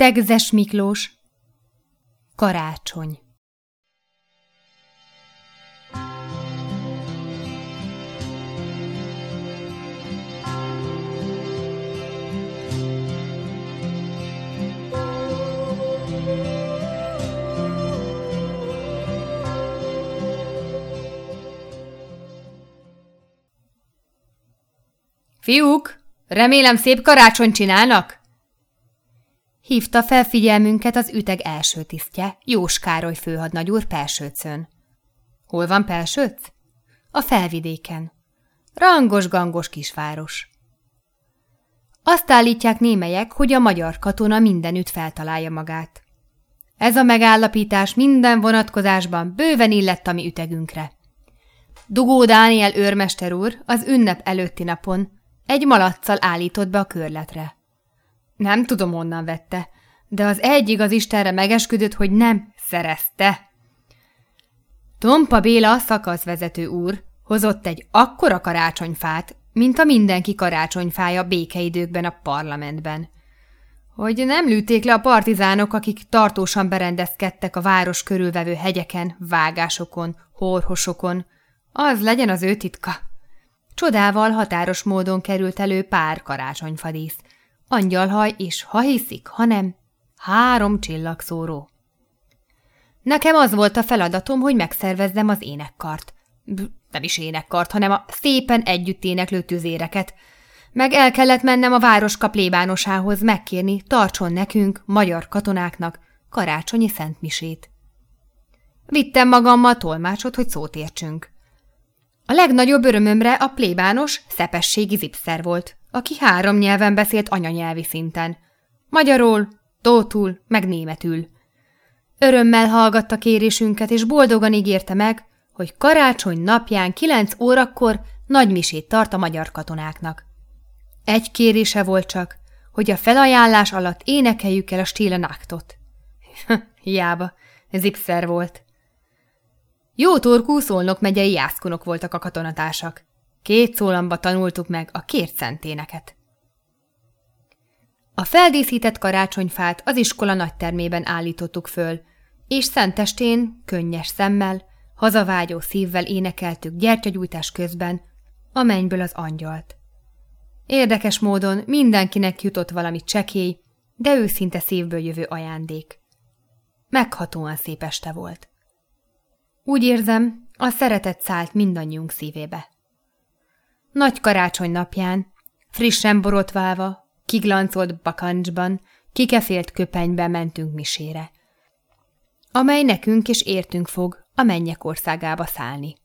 Tegzes Miklós Karácsony Fiúk, remélem szép karácsony csinálnak? Hívta fel figyelmünket az üteg első tisztje, Jós Károly főhadnagy úr Pelsőcön. Hol van Pelsőc? A felvidéken. Rangos-gangos kisváros. Azt állítják némelyek, hogy a magyar katona mindenütt feltalálja magát. Ez a megállapítás minden vonatkozásban bőven illett a mi ütegünkre. Dugó Dániel őrmester úr az ünnep előtti napon egy malaccal állított be a körletre. Nem tudom, honnan vette, de az egyik az Istenre megesküdött, hogy nem szerezte. Tompa Béla, szakaszvezető úr, hozott egy akkora karácsonyfát, mint a mindenki karácsonyfája békeidőkben a parlamentben. Hogy nem lűték le a partizánok, akik tartósan berendezkedtek a város körülvevő hegyeken, vágásokon, horhosokon, az legyen az ő titka. Csodával határos módon került elő pár karácsonyfadísz, angyalhaj és, ha hiszik, hanem három csillagszóró. Nekem az volt a feladatom, hogy megszervezzem az énekkart. Nem is énekkart, hanem a szépen együtt éneklő tüzéreket. Meg el kellett mennem a városka plébánosához megkérni, tartson nekünk, magyar katonáknak, karácsonyi szentmisét. Vittem magammal tolmácsot, hogy szót értsünk. A legnagyobb örömömre a plébános szepességi zipszer volt, aki három nyelven beszélt anyanyelvi szinten. Magyarul, tótul, meg németül. Örömmel hallgatta kérésünket, és boldogan ígérte meg, hogy karácsony napján kilenc órakor nagymisét tart a magyar katonáknak. Egy kérése volt csak, hogy a felajánlás alatt énekeljük el a stílenaktot. Hiába, zipszer volt. Jó torkú szolnok megyei jászkonok voltak a katonatársak. Két szólamba tanultuk meg a két szenténeket. A feldíszített karácsonyfát az iskola nagytermében állítottuk föl, és szentestén, könnyes szemmel, hazavágyó szívvel énekeltük gyertyagyújtás közben a mennyből az angyalt. Érdekes módon mindenkinek jutott valami csekély, de őszinte szívből jövő ajándék. Meghatóan szép este volt. Úgy érzem, a szeretet szállt mindannyiunk szívébe. Nagy karácsony napján, frissen borotválva, kiglancolt bakancsban, kikefélt köpenybe mentünk misére, amely nekünk és értünk fog a mennyek országába szállni.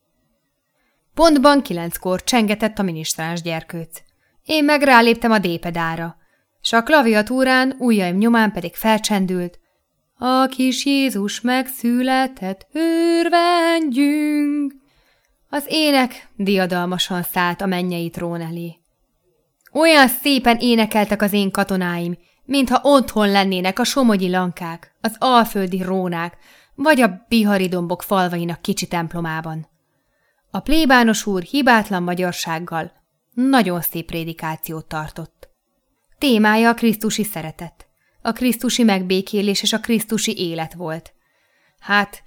Pontban kilenckor csengetett a minisztráns gyerkőc. Én meg ráléptem a dépedára, s a klaviatúrán ujjaim nyomán pedig felcsendült, a kis Jézus megszületett, örvendjünk! Az ének diadalmasan szállt a mennyei trón elé. Olyan szépen énekeltek az én katonáim, mintha otthon lennének a somogyi lankák, az alföldi rónák, vagy a bihari dombok falvainak kicsi templomában. A plébános úr hibátlan magyarsággal nagyon szép prédikációt tartott. Témája a Krisztusi szeretet, a Krisztusi megbékélés és a Krisztusi élet volt. Hát,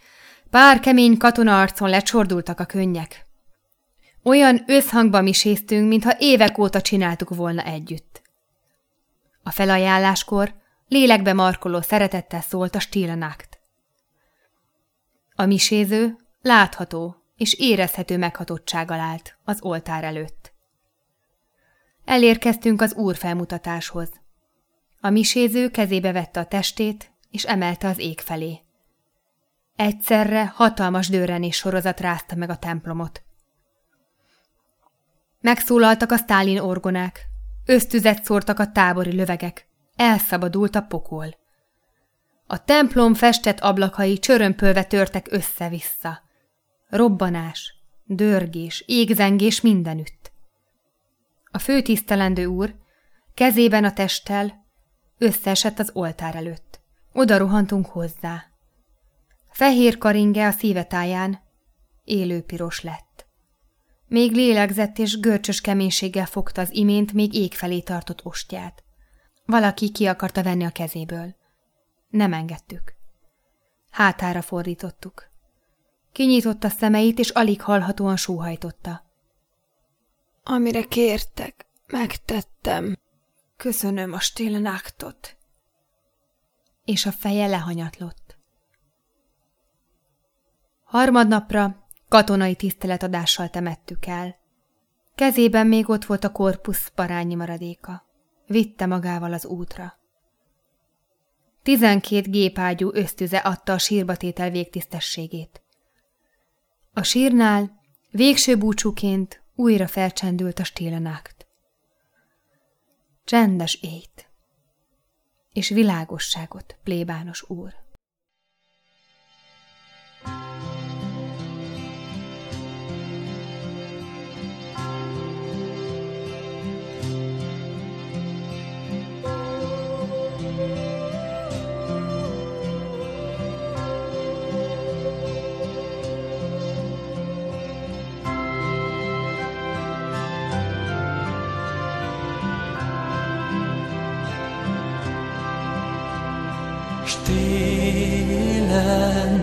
pár kemény katona arcon lecsordultak a könnyek. Olyan összhangban miséztünk, mintha évek óta csináltuk volna együtt. A felajánláskor lélekbe markoló szeretettel szólt a stílanakt. A miséző látható és érezhető meghatottsággal állt az oltár előtt. Elérkeztünk az úr felmutatáshoz. A miséző kezébe vette a testét, és emelte az ég felé. Egyszerre hatalmas dőrenés sorozat rázta meg a templomot. Megszólaltak a Sztálin orgonák, ösztüzet szórtak a tábori lövegek, elszabadult a pokol. A templom festett ablakai csörömpölve törtek össze-vissza. Robbanás, dörgés, égzengés mindenütt. A főtisztelendő úr kezében a testtel összeesett az oltár előtt. Oda rohantunk hozzá. Fehér karinge a szívetáján. Élő piros lett. Még lélegzett és görcsös keménységgel fogta az imént még ég felé tartott ostját. Valaki ki akarta venni a kezéből. Nem engedtük. Hátára fordítottuk. Kinyitotta szemeit, és alig hallhatóan sóhajtotta. Amire kértek, megtettem. Köszönöm a stélenáktot. És a feje lehanyatlott. Harmadnapra katonai tiszteletadással temettük el. Kezében még ott volt a korpusz parányi maradéka. Vitte magával az útra. Tizenkét gépágyú ösztüze adta a sírbatétel végtisztességét. A sírnál végső búcsúként újra felcsendült a stélenákt. Csendes éjt. és világosságot, plébános úr! Stille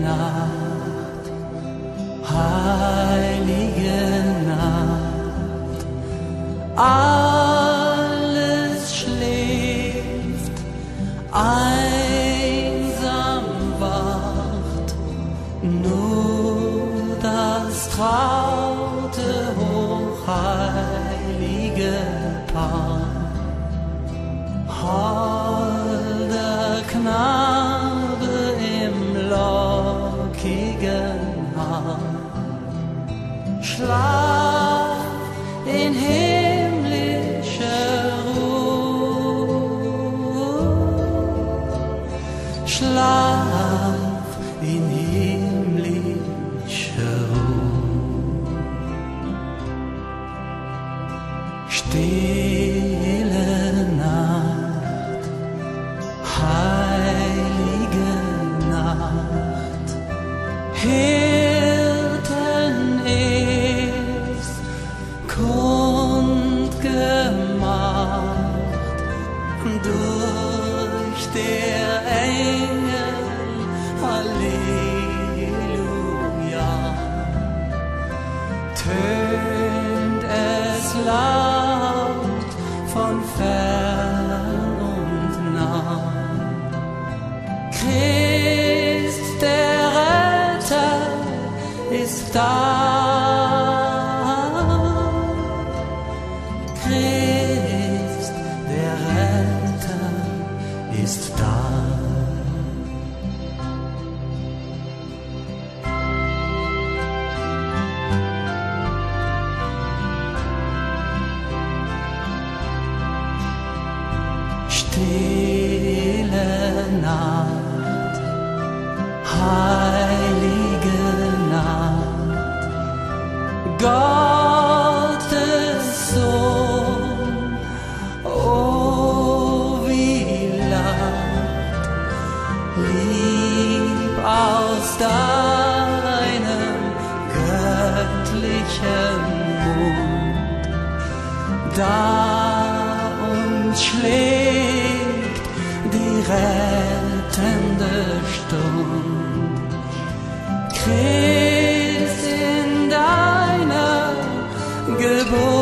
Nacht, heilige Nacht. Schlaf in himmlischer Ruhe. Schlaf in himmlischer Ruhe. der Engel. Halleluja. Tönt es laut von fern und nah. Christ heilige Nacht. Gottes Sohn, oh wie laut, lieb aus deinem göttlichen Mund. Da uns schlägt die Welt. fehlst in deiner Geburt.